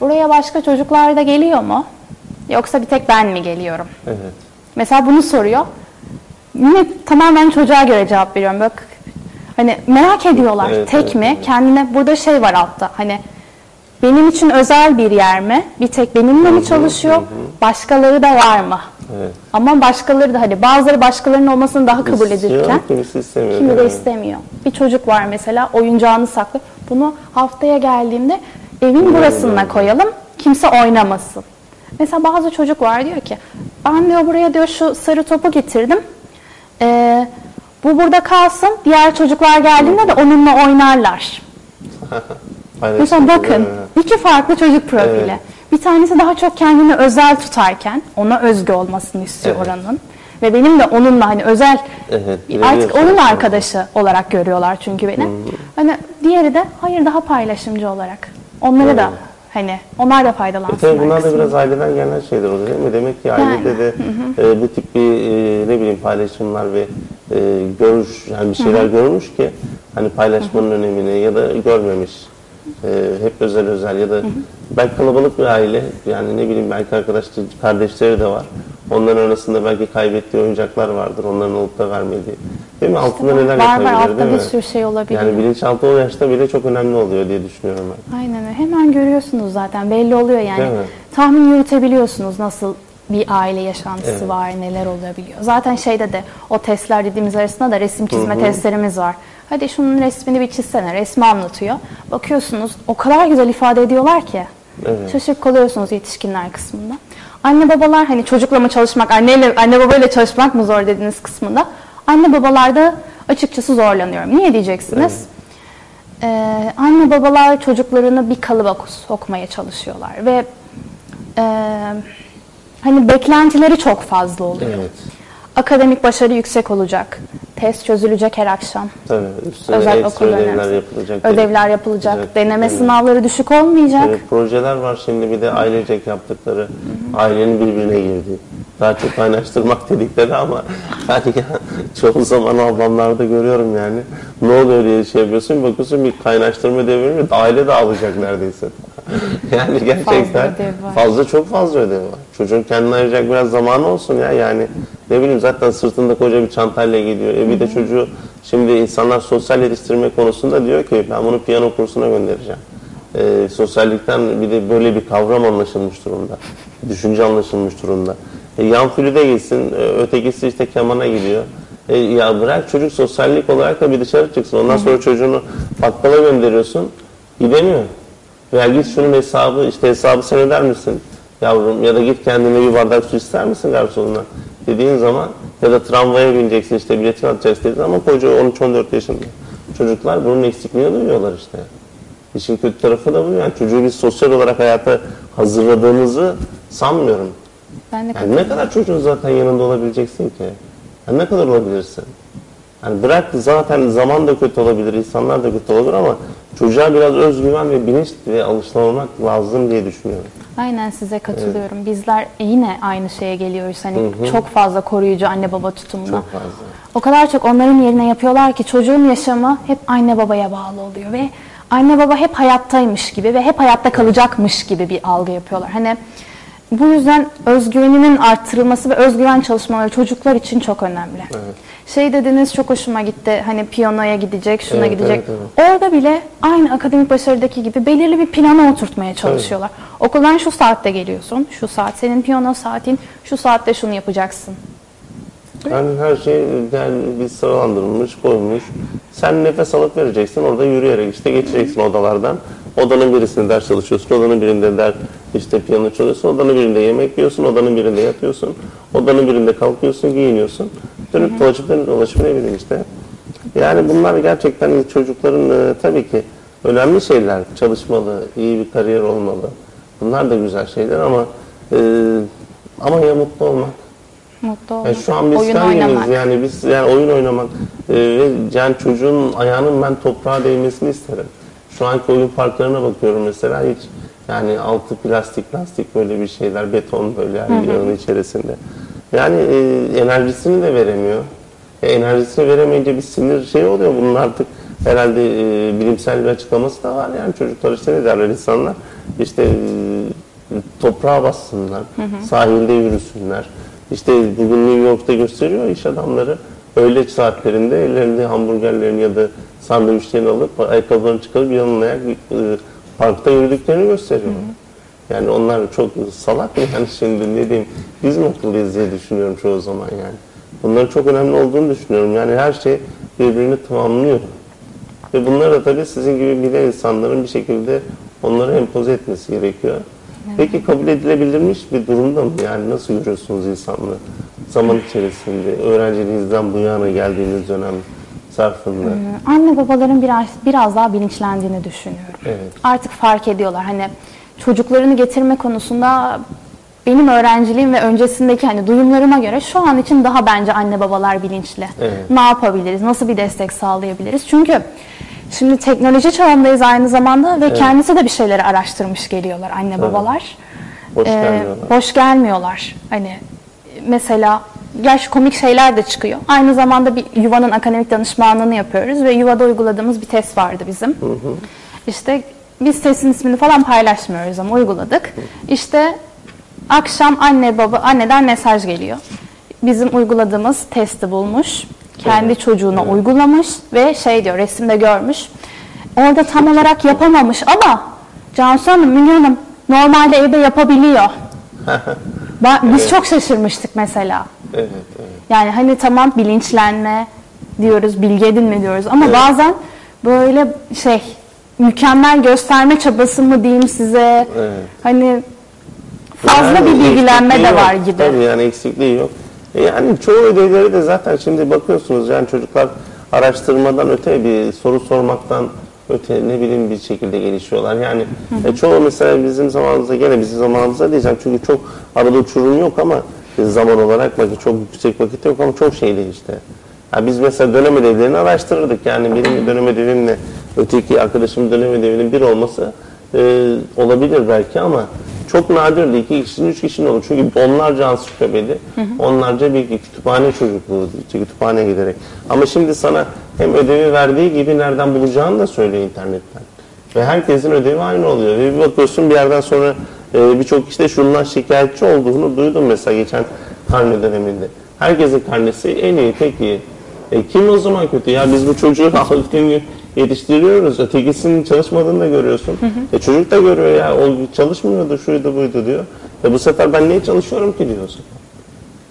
Buraya başka çocuklar da geliyor mu? Yoksa bir tek ben mi geliyorum? Evet. Mesela bunu soruyor. Yine tamamen çocuğa göre cevap veriyorum. Bak hani merak ediyorlar. Evet, tek evet, mi? evet. Kendine burada şey var altta. Hani benim için özel bir yer mi? Bir tek benimle mi çalışıyor? Başkaları da var mı? Evet. Ama başkaları da hani bazıları başkalarının olmasını daha kabul İstiyor, edilirken kimisi istemiyor. kimi de istemiyor. Bir çocuk var mesela oyuncağını saklı. Bunu haftaya geldiğimde evin burasına koyalım. Kimse oynamasın. Mesela bazı çocuk var diyor ki ben diyor buraya diyor şu sarı topu getirdim. Ee, bu burada kalsın. Diğer çocuklar geldiğinde de onunla oynarlar. Paylaşım Mesela bakın evet. iki farklı çocuk profili. Evet. Bir tanesi daha çok kendini özel tutarken ona özgü olmasını istiyor Evet. oranın. Ve benim de onunla hani özel Evet, artık onun arkadaşı olarak görüyorlar çünkü beni. Hani diğeri de hayır daha paylaşımcı olarak. Onları da hani onlar da E faydalansınlar. tabii bunlar da biraz aileden gelen şeyler oluyor değil mi? Demek ki ailede de e, bu tip bir e, ne bileyim paylaşımlar ve e, görüş yani bir şeyler görmüş ki hani paylaşmanın önemini ya da görmemiş. E, hep özel özel ya da belki kalabalık bir aile yani ne bileyim belki arkadaş kardeşleri de var. Onların arasında belki kaybettiği oyuncaklar vardır. Onların olup da vermediği. Değil mi? Altında neler var var altta değil bir mi? sürü şey olabiliyor. Yani bilinçaltı o yaşta bile çok önemli oluyor diye düşünüyorum ben. Aynen öyle. Hemen görüyorsunuz zaten. Belli oluyor yani. Tahmin yürütebiliyorsunuz nasıl bir aile yaşantısı Evet. var, neler olabiliyor. Zaten şeyde de o testler dediğimiz arasında da resim çizme testlerimiz var. Hadi şunun resmini bir çizsene, resmi anlatıyor. Bakıyorsunuz o kadar güzel ifade ediyorlar ki. Evet. Şaşırıp kalıyorsunuz yetişkinler kısmında. Anne babalar hani çocukla mı çalışmak, anneyle, anne babayla çalışmak mı zor dediğiniz kısmında. Anne babalarda açıkçası zorlanıyorum. Niye diyeceksiniz? Ee, anne babalar çocuklarını bir kalıba sokmaya çalışıyorlar ve e, hani beklentileri çok fazla oluyor. Evet. Akademik başarı yüksek olacak, test çözülecek her akşam, Tabii. Üstüne özel okul ödevler dönemsi, yapılacak. ödevler yapılacak, Evet, deneme evet. sınavları düşük olmayacak. Evet, projeler var şimdi bir de ailecek yaptıkları, ailenin birbirine girdiği. Daha çok kaynaştırmak dedikleri ama yani çoğu zaman ablamlarda görüyorum yani. Ne oluyor diye şey yapıyorsun, bakıyorsun bir kaynaştırma devrimi aile dağılacak neredeyse. yani gerçekten ödev var. fazla çok fazla ödev var. Çocuğun kendine ayıracak biraz zamanı olsun ya yani. Ne bileyim zaten sırtında koca bir çantayla gidiyor. E bir de çocuğu şimdi insanlar sosyal yetiştirme konusunda diyor ki ben bunu piyano kursuna göndereceğim. E, sosyallikten bir de böyle bir kavram anlaşılmış durumda. Düşünce anlaşılmış durumda. E, yan flüte gitsin, e, ötekisi işte kemana gidiyor. E, ya bırak çocuk sosyallik olarak da bir dışarı çıksın. Ondan sonra çocuğunu bakkala gönderiyorsun. Gidemiyor. Veya git şunun hesabı, işte hesabı sen öder misin yavrum? Ya da git kendine bir bardak su ister misin garsonuna? Dediğin zaman ya da tramvaya bineceksin işte biletini atacaksın dediğin zaman koca 13-14 yaşında. Çocuklar bunun eksikliğini duyuyorlar işte. İşin kötü tarafı da bu. Yani çocuğu biz sosyal olarak hayata hazırladığımızı sanmıyorum. Ben de Yani ne kadar çocuğun zaten yanında olabileceksin ki? Yani ne kadar olabilirsin? Yani bırak zaten zaman da kötü olabilir, insanlar da kötü olabilir ama çocuğa biraz özgüven ve bilinç ve alıştırmak lazım diye düşünüyorum. Aynen size katılıyorum. Bizler yine aynı şeye geliyoruz. Hani çok fazla koruyucu anne baba tutumuna. Çok fazla. O kadar çok onların yerine yapıyorlar ki çocuğun yaşamı hep anne babaya bağlı oluyor ve anne baba hep hayattaymış gibi ve hep hayatta kalacakmış gibi bir algı yapıyorlar. Hani bu yüzden özgüveninin arttırılması ve özgüven çalışmaları çocuklar için çok önemli. Şey dediniz çok hoşuma gitti. Hani piyanoya gidecek, şuna Evet, gidecek. evet, Orada bile aynı akademik başarıdaki gibi belirli bir plana oturtmaya çalışıyorlar. Okuldan şu saatte geliyorsun, şu saat senin piyano saatin, şu saatte şunu yapacaksın. Yani her şey yani bir sıralandırılmış, koymuş. Sen nefes alıp vereceksin, orada yürüyerek işte geçeceksin odalardan. Odanın birisinde ders çalışıyorsun, odanın birinde ders işte piyano çalıyorsun, odanın birinde yemek yiyorsun, odanın birinde yatıyorsun, odanın birinde kalkıyorsun, giyiniyorsun. Dönüp dolaşıp dönüp dolaşıp ne bileyim işte. Yani bunlar gerçekten çocukların e, tabii ki önemli şeyler. Çalışmalı, iyi bir kariyer olmalı. Bunlar da güzel şeyler ama e, ama ya mutlu olmak. Mutlu Yani olmak, şu an biz oyun oynamak. yani biz yani oyun oynamak e, ve yani çocuğun ayağının ben toprağa değmesini isterim. Şu anki oyun parklarına bakıyorum mesela hiç yani altı plastik plastik böyle bir şeyler beton böyle yanın içerisinde. Yani e, enerjisini de veremiyor. E, enerjisini veremeyince bir sinir şey oluyor bunun artık herhalde e, bilimsel bir açıklaması da var yani çocuklar işte ne derler insanlar işte e, toprağa bassınlar, sahilde yürüsünler. İşte bugün New York'ta gösteriyor iş adamları öğle saatlerinde ellerinde hamburgerlerini ya da sandviçlerini alıp ayakkabılarını çıkarıp yanına ayak e, parkta yürüdüklerini gösteriyor. Yani onlar çok salak mı yani şimdi ne diyeyim biz mi akıllıyız diye düşünüyorum çoğu zaman yani. Bunların çok önemli olduğunu düşünüyorum. Yani her şey birbirini tamamlıyor. Ve bunları da tabii sizin gibi bilen insanların bir şekilde onları empoze etmesi gerekiyor. Peki kabul edilebilirmiş bir durumda mı? Yani nasıl görüyorsunuz insanlığı? Zaman içerisinde, öğrenciliğinizden bu yana geldiğiniz dönem zarfında. Anne babaların biraz biraz daha bilinçlendiğini düşünüyorum. Evet. Artık fark ediyorlar hani çocuklarını getirme konusunda benim öğrenciliğim ve öncesindeki hani duyumlarıma göre şu an için daha bence anne babalar bilinçli. Evet. Ne yapabiliriz? Nasıl bir destek sağlayabiliriz? Çünkü şimdi teknoloji çağındayız aynı zamanda ve kendisi de bir şeyleri araştırmış geliyorlar anne babalar. Boş Ee, gelmiyorlar. boş gelmiyorlar. Hani mesela gerçi komik şeyler de çıkıyor. Aynı zamanda bir yuvanın akademik danışmanlığını yapıyoruz ve yuvada uyguladığımız bir test vardı bizim. İşte biz testin ismini falan paylaşmıyoruz ama uyguladık. İşte akşam anne baba anneden mesaj geliyor. Bizim uyguladığımız testi bulmuş. kendi çocuğuna uygulamış ve şey diyor resimde görmüş. Orada tam olarak yapamamış ama Cansu Hanım, Müge Hanım normalde evde yapabiliyor. Ben- Biz çok şaşırmıştık mesela. Evet, evet. Yani hani tamam bilinçlenme diyoruz, bilgi edinme diyoruz ama bazen böyle şey mükemmel gösterme çabası mı diyeyim size? Evet. Hani fazla Yani bir bilgilenme de var yok. gibi. Tabii yani eksikliği yok. E Yani çoğu ödevleri de zaten şimdi bakıyorsunuz yani çocuklar araştırmadan öte bir soru sormaktan öte ne bileyim bir şekilde gelişiyorlar. Yani e, çoğu mesela bizim zamanımızda gene bizim zamanımızda diyeceğim çünkü çok arada uçurum yok ama zaman olarak vakit çok yüksek vakit yok ama çok şey değişti. Ya biz mesela dönem ödevlerini araştırırdık. Yani benim dönem ödevimle öteki arkadaşımın dönem ödevinin bir olması e, olabilir belki ama çok nadirdi. İki kişinin, üç kişinin olur. Çünkü onlarca ansiklopedi, onlarca bir kütüphane çocukluğu, kütüphane giderek. Ama şimdi sana hem ödevi verdiği gibi nereden bulacağını da söylüyor internetten. Ve herkesin ödevi aynı oluyor. Ve bir bakıyorsun bir yerden sonra e, birçok işte şundan şikayetçi olduğunu duydum mesela geçen karne döneminde. Herkesin karnesi en iyi, tek iyi. E, kim o zaman kötü? Ya biz bu çocuğu gün yetiştiriyoruz. Ötekisinin çalışmadığını da görüyorsun. E, çocuk da görüyor ya o çalışmıyordu, şuydu buydu diyor. E, bu sefer ben niye çalışıyorum ki diyorsun.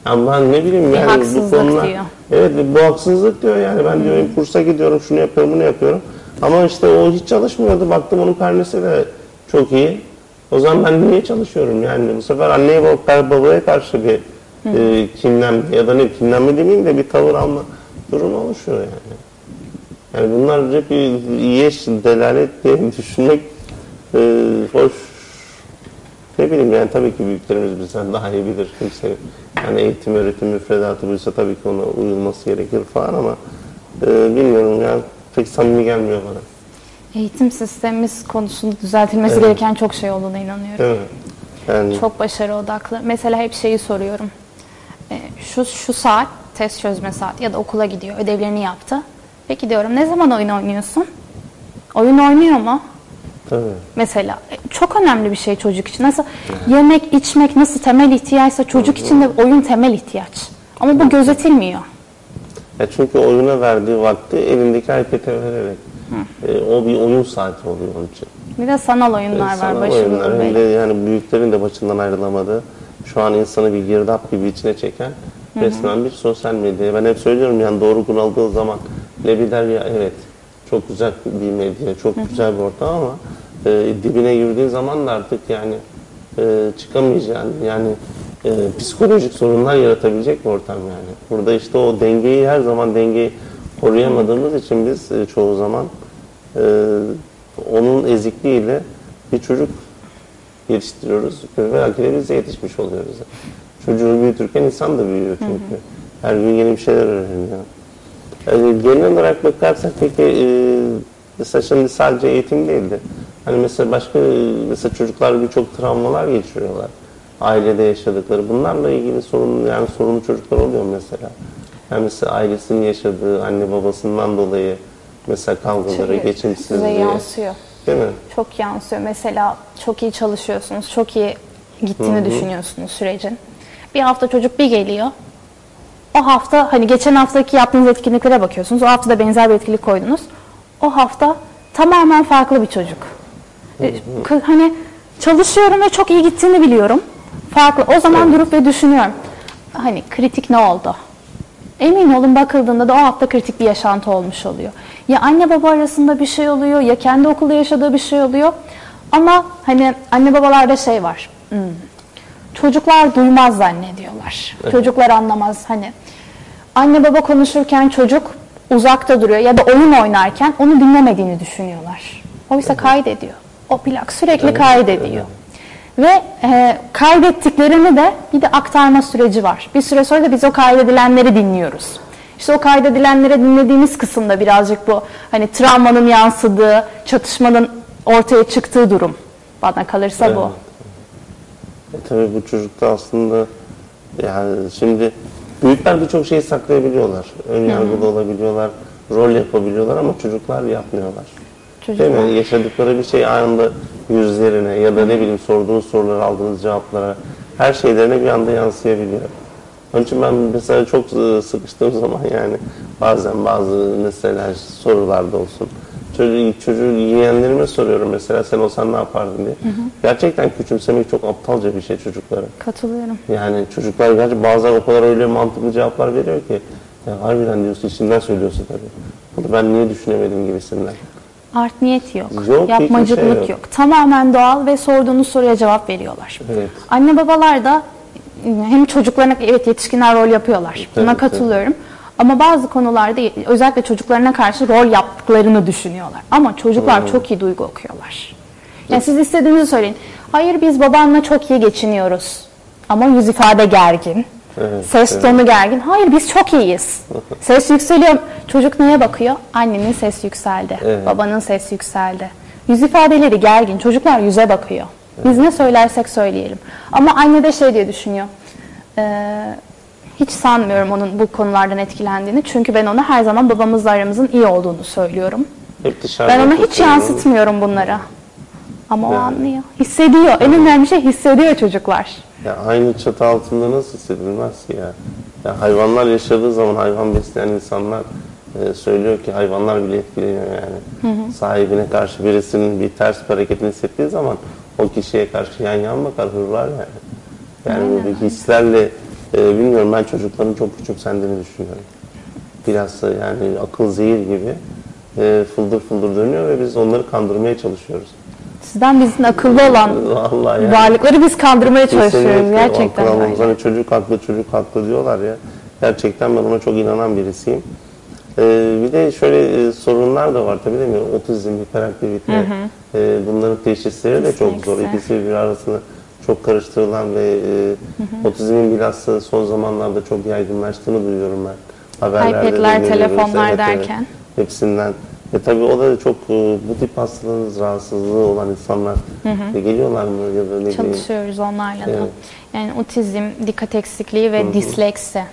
Ya ben ne bileyim Bir yani bu konular. diyor. Evet bu haksızlık diyor yani ben diyor kursa gidiyorum şunu yapıyorum bunu yapıyorum. Ama işte o hiç çalışmıyordu. Baktım onun karnesi de çok iyi. O zaman ben niye çalışıyorum yani bu sefer anneye bab- babaya karşı bir e, kinlenme ya da ne kinlenme demeyeyim de bir tavır alma durumu oluşuyor yani. Yani bunlar hep iyiye delalet diye düşünmek e, hoş. Ne bileyim yani tabii ki büyüklerimiz bizden daha iyi bilir. Kimse yani eğitim, öğretim, müfredatı buysa tabii ki ona uyulması gerekir falan ama e, bilmiyorum yani pek samimi gelmiyor bana. Eğitim sistemimiz konusunda düzeltilmesi Evet. gereken çok şey olduğuna inanıyorum. Mi? Yani Çok başarı odaklı. Mesela hep şeyi soruyorum. Ee, şu şu saat test çözme saati ya da okula gidiyor, ödevlerini yaptı. Peki diyorum ne zaman oyun oynuyorsun? Oyun oynuyor mu? tabii. Mesela e, çok önemli bir şey çocuk için. Nasıl yemek, içmek nasıl temel ihtiyaçsa çocuk için de oyun temel ihtiyaç. Ama bu gözetilmiyor. Ya çünkü oyuna verdiği vakti elindeki iPad'e vererek e, o bir oyun saati oluyor onun için. Bir de sanal oyunlar var Sanal başımızda. oyunlar hem de yani büyüklerin de başından ayrılamadığı şu an insanı bir girdap gibi içine çeken resmen bir sosyal medya. Ben hep söylüyorum yani doğru kullanıldığı zaman Lebider ya evet çok güzel bir medya, çok güzel bir ortam ama e, dibine girdiğin zaman da artık yani e, çıkamayacağın yani e, psikolojik sorunlar yaratabilecek bir ortam yani. Burada işte o dengeyi her zaman dengeyi koruyamadığımız için biz e, çoğu zaman e, onun ezikliğiyle bir çocuk yetiştiriyoruz ve de yetişmiş oluyoruz. Çocuğu büyütürken insan da büyüyor çünkü. Her gün yeni bir şeyler öğreniyor. Yani genel olarak bakarsak peki e, mesela şimdi sadece eğitim değildi. Hani mesela başka mesela çocuklar birçok travmalar geçiriyorlar. Ailede yaşadıkları. Bunlarla ilgili sorun yani sorunlu çocuklar oluyor mesela. Yani mesela ailesinin yaşadığı anne babasından dolayı mesela kavgaları, Size geçimsizliği. yansıyor. Değil mi? Çok yansıyor. Mesela çok iyi çalışıyorsunuz, çok iyi gittiğini düşünüyorsunuz sürecin. Bir hafta çocuk bir geliyor. O hafta hani geçen haftaki yaptığınız etkinliklere bakıyorsunuz. O hafta da benzer bir etkinlik koydunuz. O hafta tamamen farklı bir çocuk. E, Hani çalışıyorum ve çok iyi gittiğini biliyorum. Farklı. O zaman durup ve düşünüyorum. Hani kritik ne oldu? Emin olun bakıldığında da o hafta kritik bir yaşantı olmuş oluyor. Ya anne baba arasında bir şey oluyor ya kendi okulda yaşadığı bir şey oluyor. Ama hani anne babalarda şey var. hmm, Çocuklar duymaz zannediyorlar. Çocuklar anlamaz hani. Anne baba konuşurken çocuk uzakta duruyor ya da oyun oynarken onu dinlemediğini düşünüyorlar. Oysa kaydediyor. O plak sürekli kaydediyor. Ve e, kaydettiklerini de bir de aktarma süreci var. Bir süre sonra da biz o kaydedilenleri dinliyoruz. İşte o kaydedilenleri dinlediğimiz kısımda birazcık bu hani travmanın yansıdığı, çatışmanın ortaya çıktığı durum. Bana kalırsa bu. E, tabii bu çocukta aslında yani şimdi büyükler birçok şeyi saklayabiliyorlar. Ön yargılı olabiliyorlar, rol yapabiliyorlar ama çocuklar yapmıyorlar. Değil Çocuklar. mi? Yaşadıkları bir şey anında yüzlerine ya da ne bileyim sorduğunuz sorulara aldığınız cevaplara her şeylerine bir anda yansıyabiliyor. Onun için ben mesela çok e, sıkıştığım zaman yani Bazen bazı mesela sorularda olsun. Çocuğu, çocuğu yeğenlerime soruyorum mesela sen olsan ne yapardın diye. Gerçekten küçümsemek çok aptalca bir şey çocuklara. Katılıyorum. Yani çocuklar gerçi bazen o kadar öyle mantıklı cevaplar veriyor ki ya harbiden diyorsun içinden söylüyorsun tabii. Bunu ben niye düşünemedim gibisinden. Art niyet yok. Yok, hiçbir Yapmacıklık şey yok. yok. Tamamen doğal ve sorduğunuz soruya cevap veriyorlar. Evet. Anne babalar da hem çocuklarına evet yetişkinler rol yapıyorlar. Buna Tabii, katılıyorum. Ama bazı konularda özellikle çocuklarına karşı rol yaptıklarını düşünüyorlar. Ama çocuklar Hmm. çok iyi duygu okuyorlar. Yani siz istediğinizi söyleyin. Hayır biz babanla çok iyi geçiniyoruz. Ama yüz ifade gergin. Evet, ses evet. tonu gergin. Hayır biz çok iyiyiz. ses yükseliyor. Çocuk neye bakıyor? Annenin ses yükseldi. Evet. Babanın ses yükseldi. Yüz ifadeleri gergin. Çocuklar yüze bakıyor. Biz ne söylersek söyleyelim. Ama anne de şey diye düşünüyor. Ee, hiç sanmıyorum onun bu konulardan etkilendiğini. Çünkü ben ona her zaman babamızla aramızın iyi olduğunu söylüyorum. Hep Ben ona hiç yansıtmıyorum bunları. Ama o Evet. anlıyor. Hissediyor. En önemli şey hissediyor çocuklar. Ya aynı çatı altında nasıl hissedilmez ki ya? ya hayvanlar yaşadığı zaman hayvan besleyen insanlar e, söylüyor ki hayvanlar bile etkileniyor yani. Sahibine karşı birisinin bir ters bir hareketini hissettiği zaman o kişiye karşı yan yan bakar, hırlar yani. Yani bu hislerle e, bilmiyorum ben çocukların çok küçümsendiğini düşünüyorum. Bilhassa yani akıl zehir gibi e, fıldır fıldır dönüyor ve biz onları kandırmaya çalışıyoruz. Sizden bizim akıllı olan Vallahi yani. varlıkları biz kandırmaya çalışıyoruz. Gerçekten öyle. Hani çocuk haklı çocuk haklı diyorlar ya. Gerçekten ben ona çok inanan birisiyim. Ee, bir de şöyle e, sorunlar da var tabii değil mi? Otizm, hiperaktivite. e, bunların teşhisleri de çok zor. İkisi bir arasında çok karıştırılan ve e, otizmin bilhassa son zamanlarda çok yaygınlaştığını duyuyorum ben. Haberlerde de iPad'ler, telefonlar Evet, evet. derken. Hepsinden. E tabii o da çok e, bu tip hastalığın rahatsızlığı olan insanlar e, geliyorlar mı ya da ne. Çalışıyoruz onlarla da. Evet. Yani otizm, dikkat eksikliği ve disleksi.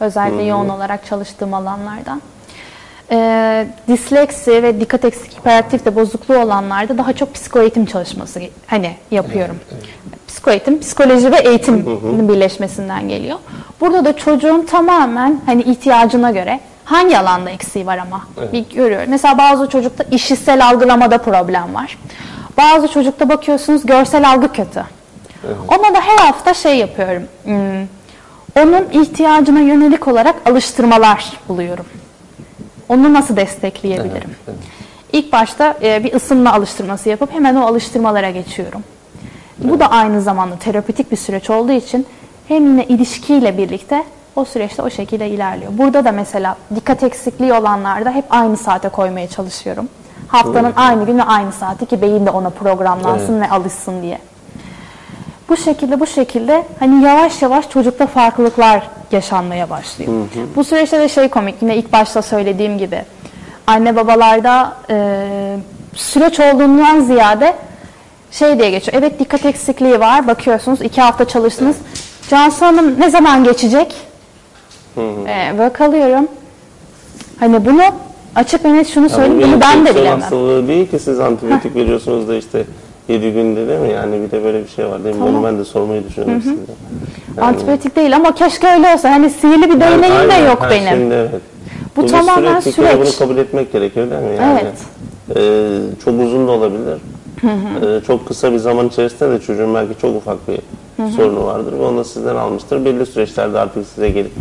Özellikle yoğun olarak çalıştığım alanlardan. Ee, disleksi ve dikkat eksikliği hiperaktifte bozukluğu olanlarda daha çok psikoeğitim çalışması hani yapıyorum. Psikoeğitim, psikoloji ve eğitimin birleşmesinden geliyor. Burada da çocuğun tamamen hani ihtiyacına göre hangi alanda eksiği var ama bir görüyorum. Mesela bazı çocukta işitsel algılamada problem var. Bazı çocukta bakıyorsunuz görsel algı kötü. Ona da her hafta şey yapıyorum. hmm, Onun ihtiyacına yönelik olarak alıştırmalar buluyorum. Onu nasıl destekleyebilirim? İlk başta e, bir ısınma alıştırması yapıp hemen o alıştırmalara geçiyorum. Bu da aynı zamanda terapetik bir süreç olduğu için hem yine ilişkiyle birlikte o süreçte o şekilde ilerliyor. Burada da mesela dikkat eksikliği olanlarda hep aynı saate koymaya çalışıyorum. Haftanın aynı günü aynı saati ki beyin de ona programlansın ve alışsın diye. Bu şekilde bu şekilde hani yavaş yavaş çocukta farklılıklar yaşanmaya başlıyor. Bu süreçte de şey komik yine ilk başta söylediğim gibi anne babalarda e, süreç olduğundan ziyade şey diye geçiyor. Evet dikkat eksikliği var bakıyorsunuz iki hafta çalıştınız. Cansu Hanım ne zaman geçecek? Ee, böyle kalıyorum. Hani bunu açık ve net şunu söyleyeyim bunu ben de bilemem. hastalığı değil ki siz antibiyotik veriyorsunuz da işte 7 günde değil mi? Yani bir de böyle bir şey var değil mi? Tamam. Onu ben de sormayı düşünüyorum sizden. Yani- Antibiyotik değil ama keşke öyle olsa. Hani sihirli bir Yani değneğim de yok benim. Şimdi evet. Bu bir tamamen süreç. Süreç. bunu kabul etmek gerekir değil mi? Yani, Evet. e, çok uzun da olabilir. E, çok kısa bir zaman içerisinde de çocuğun belki çok ufak bir sorunu vardır ve onu da sizden almıştır. Belli süreçlerde artık size gelip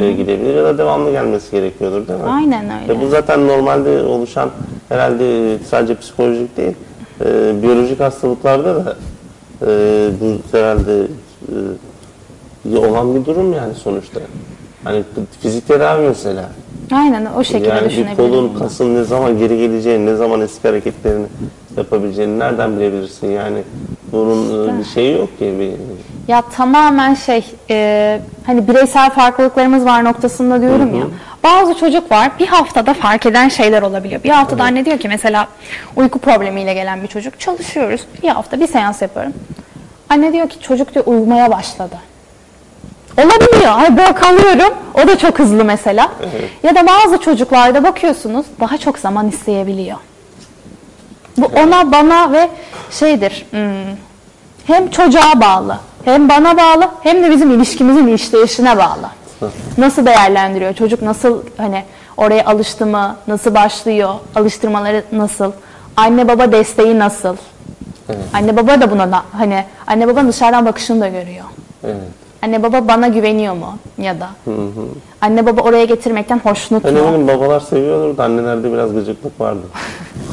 e, gidebilir ya da devamlı gelmesi gerekiyordur değil mi? Aynen öyle. Ve bu zaten normalde oluşan herhalde sadece psikolojik değil, e, biyolojik hastalıklarda da e, bu herhalde e, olan bir durum yani sonuçta. Hani fizik tedavi mesela. Aynen o şekilde Yani düşünebilirim. kolun, kasın ne zaman geri geleceğini, ne zaman eski hareketlerini yapabileceğini nereden bilebilirsin? Yani bunun e, bir şeyi yok ki. Bir, Ya tamamen şey e, hani bireysel farklılıklarımız var noktasında diyorum ya. Bazı çocuk var bir haftada fark eden şeyler olabiliyor. Bir haftada anne diyor ki mesela uyku problemiyle gelen bir çocuk çalışıyoruz. Bir hafta bir seans yapıyorum. Anne diyor ki çocuk diyor uyumaya başladı. Olabiliyor. Ay böyle kalıyorum. O da çok hızlı mesela. Ya da bazı çocuklarda bakıyorsunuz daha çok zaman isteyebiliyor. Bu ona bana ve şeydir. hmm, hem çocuğa bağlı, hem bana bağlı, hem de bizim ilişkimizin işleyişine bağlı. Nasıl değerlendiriyor çocuk, nasıl hani Oraya alıştı mı? Nasıl başlıyor? Alıştırmaları nasıl? Anne baba desteği nasıl? Evet. Anne baba da buna da, hani anne baba dışarıdan bakışını da görüyor. Evet. Anne baba bana güveniyor mu ya da anne baba oraya getirmekten hoşnut Ben mu? eminim babalar seviyordur da annelerde biraz gıcıklık vardı.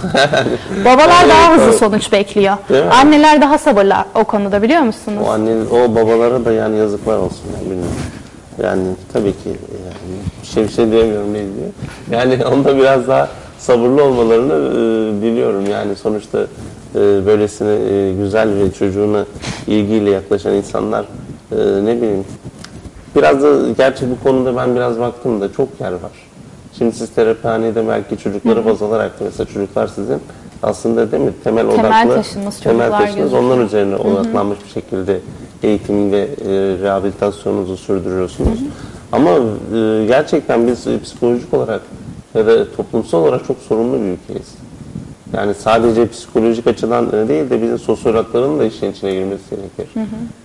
Babalar daha hızlı sonuç bekliyor. Anneler daha sabırlı o konuda biliyor musunuz? O anne, o babalara da yani yazıklar olsun yani bilmiyorum. Yani tabii ki yani bir şey bir şey diyemiyorum ne diyor. Yani onda biraz daha sabırlı olmalarını e, diliyorum. Yani sonuçta e, böylesine e, güzel ve çocuğuna ilgiyle yaklaşan insanlar e, ne bileyim Biraz da gerçi bu konuda ben biraz baktım da çok yer var. Şimdi siz terapihanede belki çocukları baz alarak da mesela çocuklar sizin aslında değil mi temel, odaklı taşınız temel taşınız onlar üzerine odaklanmış bir şekilde eğitim ve e, rehabilitasyonunuzu sürdürüyorsunuz. Ama e, gerçekten biz e, psikolojik olarak ya da toplumsal olarak çok sorunlu bir ülkeyiz. Yani sadece psikolojik açıdan e, değil de bizim sosyologların da işin içine girmesi gerekir.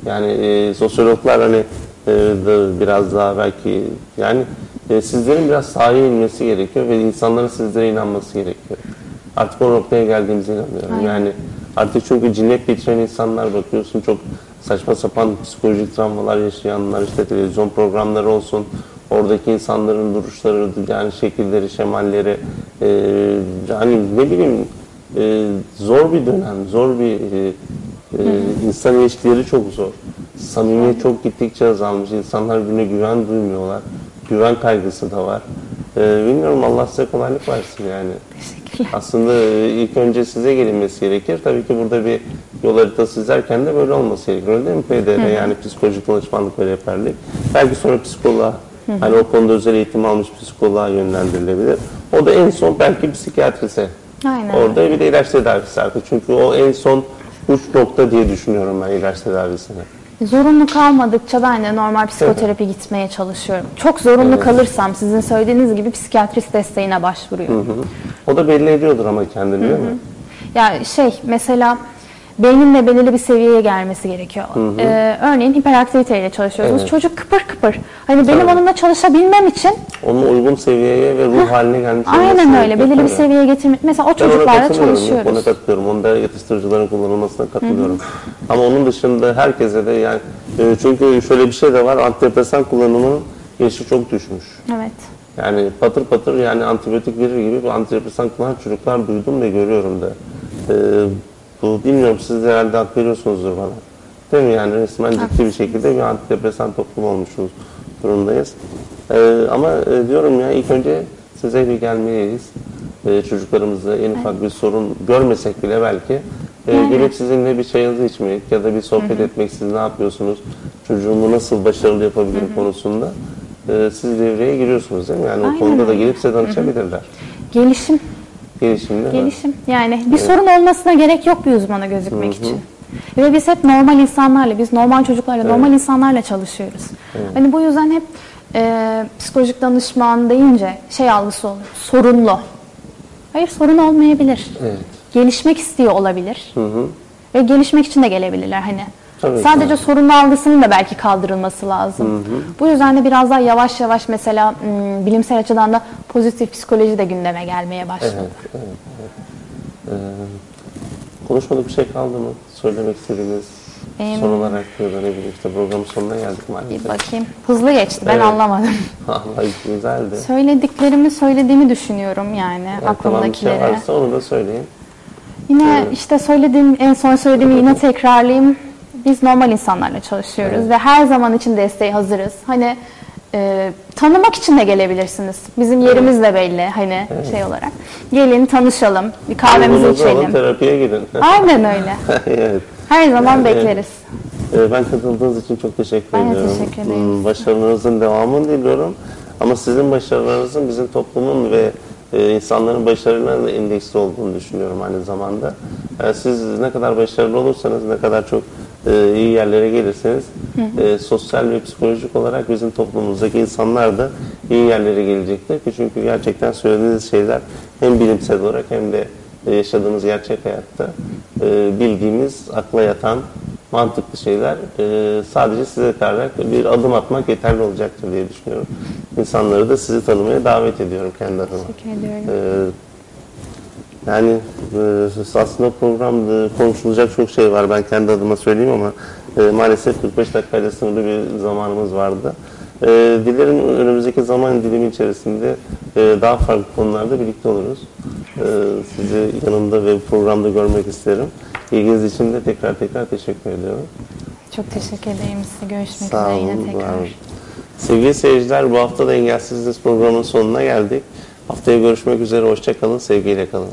Yani e, sosyologlar hani e, da biraz daha belki yani e, sizlerin biraz sahaya inmesi gerekiyor ve insanların sizlere inanması gerekiyor. Artık o noktaya geldiğimize inanıyorum. Yani artık çünkü cinnet geçiren insanlar bakıyorsun çok saçma sapan psikolojik travmalar yaşayanlar işte televizyon programları olsun oradaki insanların duruşları yani şekilleri şemalleri e, yani ne bileyim e, zor bir dönem zor bir e, e, insan ilişkileri çok zor. Samimiyet çok gittikçe azalmış insanlar birbirine güven duymuyorlar güven kaygısı da var. E, bilmiyorum Allah size kolaylık versin yani. Aslında e, ilk önce size gelinmesi gerekir. Tabii ki burada bir yol haritası çizerken de böyle olması gerekir. Öyle değil mi PDR? Yani psikolojik danışmanlık ve rehberlik. Belki sonra psikoloğa, hani o konuda özel eğitim almış psikoloğa yönlendirilebilir. O da en son belki psikiyatrise. Aynen. Orada bir de ilaç tedavisi artık. Çünkü o en son uç nokta diye düşünüyorum ben ilaç tedavisini. Zorunlu kalmadıkça ben de normal psikoterapi gitmeye çalışıyorum. Çok zorunlu kalırsam sizin söylediğiniz gibi psikiyatrist desteğine başvuruyorum. O da belli ediyordur ama kendini değil mi? Ya şey mesela beynin de belirli bir seviyeye gelmesi gerekiyor. Ee, örneğin hiperaktiviteyle çalışıyorsunuz. Evet. Çocuk kıpır kıpır. Hani benim Tabii. onunla çalışabilmem için Onun uygun seviyeye ve ruh haline olması aynen öyle belirli bir seviyeye getirmek. Mesela o Ben çocuklarla çalışıyoruz. Ona katılıyorum. Onda yatıştırıcıların kullanılmasına katılıyorum. Ama onun dışında herkese de yani e, çünkü şöyle bir şey de var. Antidepresan kullanımının yaşı çok düşmüş. Evet. Yani patır patır yani antibiyotik verir gibi bir antidepresan kullanan çocuklar duydum ve görüyorum da. E, bu bilmiyorum siz de herhalde hak veriyorsunuzdur bana. Değil mi yani resmen ciddi bir şekilde bir antidepresan toplum olmuşuz durumdayız. E, ama e, diyorum ya ilk önce size bir gelmeliyiz. E, çocuklarımızda en ufak bir sorun görmesek bile belki e, gelip sizinle bir çayınızı içmek ya da bir sohbet etmek siz ne yapıyorsunuz, çocuğumu nasıl başarılı yapabilirim konusunda e, siz devreye giriyorsunuz değil mi? Yani o Aynen konuda da gelip size danışabilirler. Gelişim. Gelişimde mi? Gelişim. Yani bir sorun olmasına gerek yok bir uzmana gözükmek için. Ve biz hep normal insanlarla, biz normal çocuklarla, normal insanlarla çalışıyoruz. Hani bu yüzden hep e, psikolojik danışman deyince şey algısı oluyor, sorunlu. Hayır sorun olmayabilir. Evet. Gelişmek istiyor olabilir. Ve gelişmek için de gelebilirler hani. Tabii Sadece sorunlu algısının da belki kaldırılması lazım. Bu yüzden de biraz daha yavaş yavaş mesela bilimsel açıdan da pozitif psikoloji de gündeme gelmeye başladı. Evet, evet, evet. Ee, konuşmadık bir şey kaldı mı? Söylemek istediğiniz Benim- son olarak ya da ne bileyim işte programın sonuna geldik Bir maalesef. bakayım. Hızlı geçti. Ben Evet. anlamadım. Allah güzeldi. Söylediklerimi söylediğimi düşünüyorum yani Yani tamam bir şey aklımdakileri. varsa onu da söyleyin. Yine işte söylediğim, en son söylediğimi yine tekrarlayayım. Biz normal insanlarla çalışıyoruz ve her zaman için desteğe hazırız. Hani e, tanımak için de gelebilirsiniz. Bizim yerimiz de belli hani şey olarak. Gelin tanışalım, bir kahvemizi alın, içelim. terapiye gidin. Aynen öyle. evet. Her zaman Yani, bekleriz. Ee, Ben katıldığınız için çok teşekkür Ben ediyorum. teşekkür ederim. Hmm, Başarılarınızın devamını diliyorum. Ama sizin başarılarınızın bizim toplumun ve e, insanların başarılarına da endeksli olduğunu düşünüyorum aynı zamanda. E, siz ne kadar başarılı olursanız, ne kadar çok e, iyi yerlere gelirseniz e, sosyal ve psikolojik olarak bizim toplumumuzdaki insanlar da iyi yerlere gelecektir. Çünkü gerçekten söylediğiniz şeyler hem bilimsel olarak hem de e, yaşadığımız gerçek hayatta e, bildiğimiz, akla yatan mantıklı şeyler. E, sadece size kalarak bir adım atmak yeterli olacaktır diye düşünüyorum. insanları da sizi tanımaya davet ediyorum kendi adıma. Teşekkür ediyorum. Ee, yani e, aslında programda konuşulacak çok şey var. Ben kendi adıma söyleyeyim ama e, maalesef 45 dakikayla sınırlı bir zamanımız vardı. E, dilerim önümüzdeki zaman dilimi içerisinde e, daha farklı konularda birlikte oluruz. E, sizi yanımda ve programda görmek isterim. İlginiz için de tekrar tekrar teşekkür ediyorum. Çok teşekkür ederim size. Görüşmek Sağ üzere yine olun, tekrar. var. Sevgili seyirciler bu hafta da Engelsizlik programının sonuna geldik. Haftaya görüşmek üzere, hoşça kalın, sevgiyle kalın.